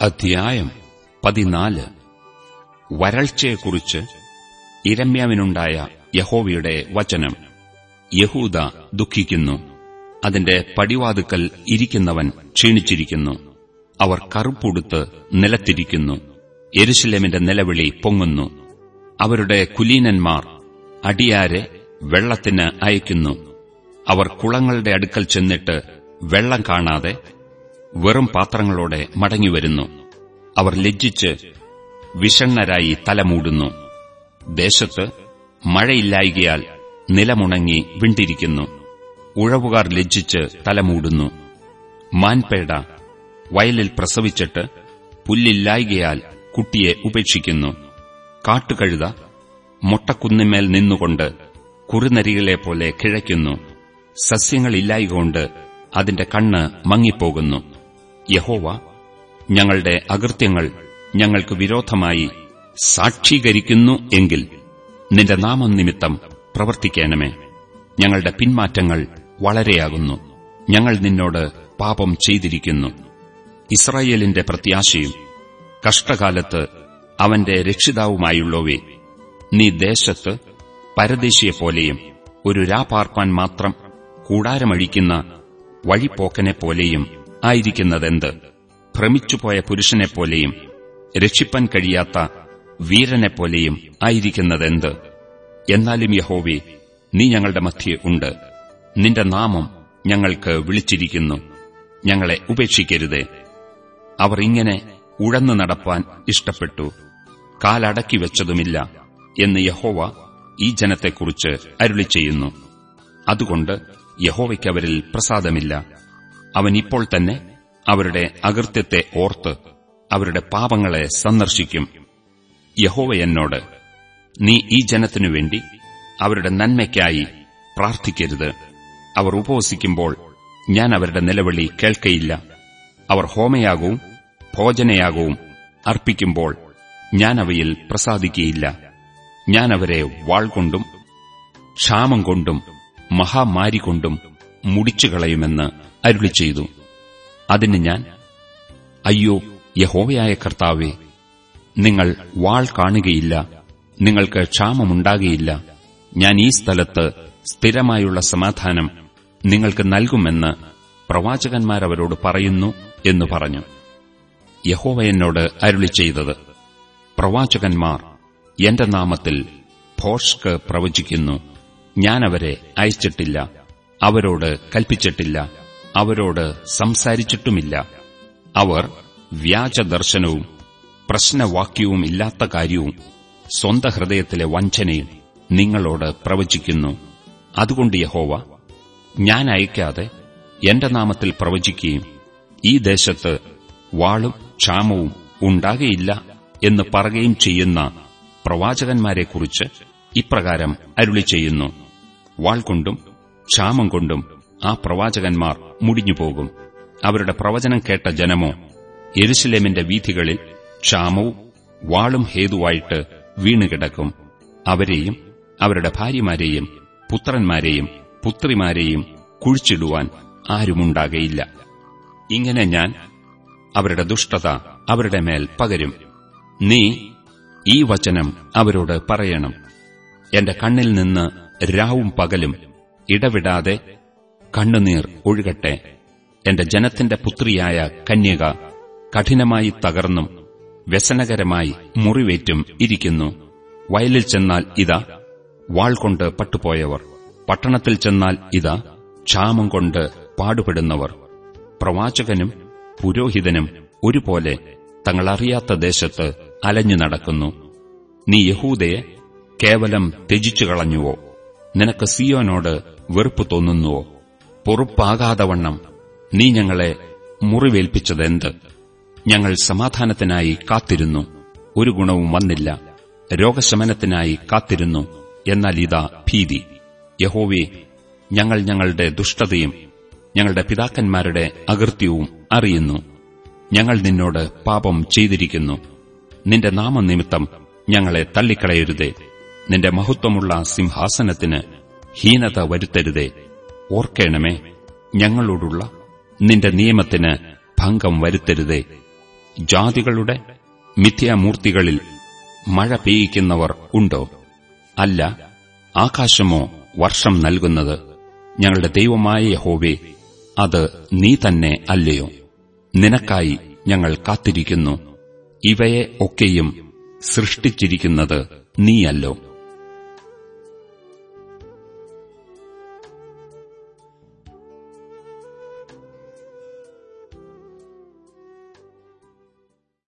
അധ്യായം പതിനാല്. വരൾച്ചയെക്കുറിച്ച് ഇരമ്യാവിനുണ്ടായ യഹോവയുടെ വചനം. യഹൂദ ദുഃഖിക്കുന്നു. അതിന്റെ പടിവാതുക്കൽ ഇരിക്കുന്നവൻ ക്ഷീണിച്ചിരിക്കുന്നു. അവർ കറുപ്പുടുത്ത് നിലത്തിരിക്കുന്നു. എരുശലേമിന്റെ നിലവിളി പൊങ്ങുന്നു. അവരുടെ കുലീനന്മാർ അടിയാരെ വെള്ളത്തിന് അയക്കുന്നു. അവർ കുളങ്ങളുടെ അടുക്കൽ ചെന്നിട്ട് വെള്ളം കാണാതെ വെറും പാത്രങ്ങളോടെ മടങ്ങിവരുന്നു. അവർ ലജ്ജിച്ച് വിഷണ്ണരായി തലമൂടുന്നു. ദേശത്ത് മഴയില്ലായികയാൽ നിലമുണങ്ങി വിണ്ടിരിക്കുന്നു. ഉഴവുകാർ ലജ്ജിച്ച് തലമൂടുന്നു. മാൻപേട വയലിൽ പ്രസവിച്ചിട്ട് പുല്ലില്ലായികയാൽ കുട്ടിയെ ഉപേക്ഷിക്കുന്നു. കാട്ടുകഴുത മുട്ടക്കുന്നിന്മേൽ നിന്നുകൊണ്ട് കുറുനരികളെപ്പോലെ കിഴയ്ക്കുന്നു. സസ്യങ്ങളില്ലായികൊണ്ട് അതിന്റെ കണ്ണ് മങ്ങിപ്പോകുന്നു. യഹോവ ഞങ്ങളുടെ അകൃത്യങ്ങൾ ഞങ്ങൾക്ക് വിരോധമായി സാക്ഷീകരിക്കുന്നു എങ്കിൽ നിന്റെ നാമം നിമിത്തം പ്രവർത്തിക്കണമേ. ഞങ്ങളുടെ പിന്മാറ്റങ്ങൾ വളരെയാകുന്നു. ഞങ്ങൾ നിന്നോട് പാപം ചെയ്തിരിക്കുന്നു. ഇസ്രായേലിന്റെ പ്രത്യാശയും കഷ്ടകാലത്ത് അവന്റെ രക്ഷിതാവുമായുള്ളവേ നീ ദേശത്ത് പരദേശിയെപ്പോലെയും ഒരു രാപാർപ്പാൻ മാത്രം കൂടാരമഴിക്കുന്ന വഴിപ്പോക്കനെപ്പോലെയും ആയിരിക്കുന്നതെന്ത്? ഭ്രമിച്ചുപോയ പുരുഷനെപ്പോലെയും രക്ഷിപ്പാൻ കഴിയാത്ത വീരനെപ്പോലെയും ആയിരിക്കുന്നതെന്ത്? എന്നാലും യഹോവി നീ ഞങ്ങളുടെ മധ്യേ ഉണ്ട്. നിന്റെ നാമം ഞങ്ങൾക്ക് വിളിച്ചിരിക്കുന്നു. ഞങ്ങളെ ഉപേക്ഷിക്കരുതേ. അവർ ഇങ്ങനെ ഉഴന്നു നടപ്പാൻ ഇഷ്ടപ്പെട്ടു. കാലടക്കി വെച്ചതുമില്ല എന്ന് യഹോവ ഈ ജനത്തെക്കുറിച്ച് അരുളി ചെയ്യുന്നു അതുകൊണ്ട് യഹോവയ്ക്ക് അവരിൽ പ്രസാദമില്ല. അവൻ ഇപ്പോൾ തന്നെ അവരുടെ അകൃത്യത്തെ ഓർത്ത് അവരുടെ പാപങ്ങളെ സന്ദർശിക്കും. യഹോവ എന്നോട് നീ ഈ ജനത്തിനുവേണ്ടി അവരുടെ നന്മയ്ക്കായി പ്രാർത്ഥിക്കരുത്. അവർ ഉപവസിക്കുമ്പോൾ ഞാൻ അവരുടെ നിലവിളി കേൾക്കയില്ല. അവർ ഹോമയാകവും ഭോജനയാകവും അർപ്പിക്കുമ്പോൾ ഞാൻ അവയിൽ പ്രസാദിക്കുകയില്ല ഞാൻ അവരെ വാൾ കൊണ്ടും ക്ഷാമം കൊണ്ടും മഹാമാരി കൊണ്ടും മുടിച്ചുകളയുമെന്ന് അരുളി ചെയ്തു. അതിന് ഞാൻ അയ്യോ യഹോവയായ കർത്താവേ നിങ്ങൾ വാൾ കാണുകയില്ല നിങ്ങൾക്ക് ക്ഷാമമുണ്ടാകുകയില്ല ഞാൻ ഈ സ്ഥലത്ത് സ്ഥിരമായുള്ള സമാധാനം നിങ്ങൾക്ക് നൽകുമെന്ന് പ്രവാചകന്മാരവരോട് പറയുന്നു എന്ന് പറഞ്ഞു. യഹോവ എന്നോട് അരുളി ചെയ്തത് പ്രവാചകന്മാർ എന്റെ നാമത്തിൽ ഭോഷ്ക് പ്രവചിക്കുന്നു. ഞാനവരെ അയച്ചിട്ടില്ല. അവരോട് കൽപ്പിച്ചിട്ടില്ല. അവരോട് സംസാരിച്ചിട്ടുമില്ല. അവർ വ്യാജദർശനവും പ്രശ്നവാക്യവും ഇല്ലാത്ത കാര്യവും സ്വന്ത ഹൃദയത്തിലെ വഞ്ചനയും നിങ്ങളോട് പ്രവചിക്കുന്നു. അതുകൊണ്ട് യഹോവ ഞാൻ അയക്കാതെ എന്റെ നാമത്തിൽ പ്രവചിക്കുകയും ഈ ദേശത്ത് വാളും ക്ഷാമവും ഉണ്ടാകയില്ല എന്ന് പറയുകയും ചെയ്യുന്ന പ്രവാചകന്മാരെക്കുറിച്ച് ഇപ്രകാരം അരുളി ചെയ്യുന്നു വാൾ കൊണ്ടും ക്ഷാമം കൊണ്ടും ആ പ്രവാചകന്മാർ മുടിഞ്ഞുപോകും. അവരുടെ പ്രവചനം കേട്ട ജനമോ എരുസലേമിന്റെ വീഥികളിൽ ക്ഷാമവും വാളും ഹേതുവായിട്ട് വീണുകിടക്കും. അവരെയും അവരുടെ ഭാര്യമാരെയും പുത്രന്മാരെയും പുത്രിമാരെയും കുഴിച്ചിടുവാൻ ആരുമുണ്ടാകയില്ല. ഇങ്ങനെ ഞാൻ അവരുടെ ദുഷ്ടത അവരുടെ മേൽ പകരും. നീ ഈ വചനം അവരോട് പറയണം. എന്റെ കണ്ണിൽ നിന്ന് രാവും പകലും ഇടവിടാതെ കണ്ണുനീർ ഒഴുകട്ടെ. എന്റെ ജനത്തിന്റെ പുത്രിയായ കന്യക കഠിനമായി തകർന്നും വ്യസനകരമായി മുറിവേറ്റും ഇരിക്കുന്നു. വയലിൽ ചെന്നാൽ ഇതാ വാൾ കൊണ്ട് പട്ടുപോയവർ. പട്ടണത്തിൽ ചെന്നാൽ ഇതാ ക്ഷാമം കൊണ്ട് പാടുപെടുന്നവർ. പ്രവാചകനും പുരോഹിതനും ഒരുപോലെ തങ്ങളറിയാത്ത ദേശത്ത് അലഞ്ഞു നടക്കുന്നു. നീ യഹൂദയെ കേവലം ത്യജിച്ചു കളഞ്ഞുവോ നിനക്ക് സിയോനോട് വെറുപ്പ് തോന്നുന്നുവോ? പൊറുപ്പാകാതവണ്ണം നീ ഞങ്ങളെ മുറിവേൽപ്പിച്ചതെന്ത്? ഞങ്ങൾ സമാധാനത്തിനായി കാത്തിരുന്നു. ഒരു ഗുണവും വന്നില്ല. രോഗശമനത്തിനായി കാത്തിരുന്നു. എന്നാൽ ഇതാ ഭീതി. യഹോവേ ഞങ്ങൾ ഞങ്ങളുടെ ദുഷ്ടതയും ഞങ്ങളുടെ പിതാക്കന്മാരുടെ അകൃത്യവും അറിയുന്നു. ഞങ്ങൾ നിന്നോട് പാപം ചെയ്തിരിക്കുന്നു. നിന്റെ നാമനിമിത്തം ഞങ്ങളെ തള്ളിക്കളയരുതേ. നിന്റെ മഹത്വമുള്ള സിംഹാസനത്തിന് ഹീനത വരുത്തരുതേ. ഓർക്കേണമേ ഞങ്ങളോടുള്ള നിന്റെ നിയമത്തിന് ഭംഗം വരുത്തരുതേ. ജാതികളുടെ മിഥ്യാമൂർത്തികളിൽ മഴ പെയ്യിക്കുന്നവർ ഉണ്ടോ? അല്ല ആകാശമോ വർഷം നൽകുന്നത്? ഞങ്ങളുടെ ദൈവമായ യഹോവേ അത് നീ തന്നെ അല്ലയോ? നിനക്കായി ഞങ്ങൾ കാത്തിരിക്കുന്നു. ഇവയെ ഒക്കെയും സൃഷ്ടിച്ചിരിക്കുന്നത് നീയല്ലോ.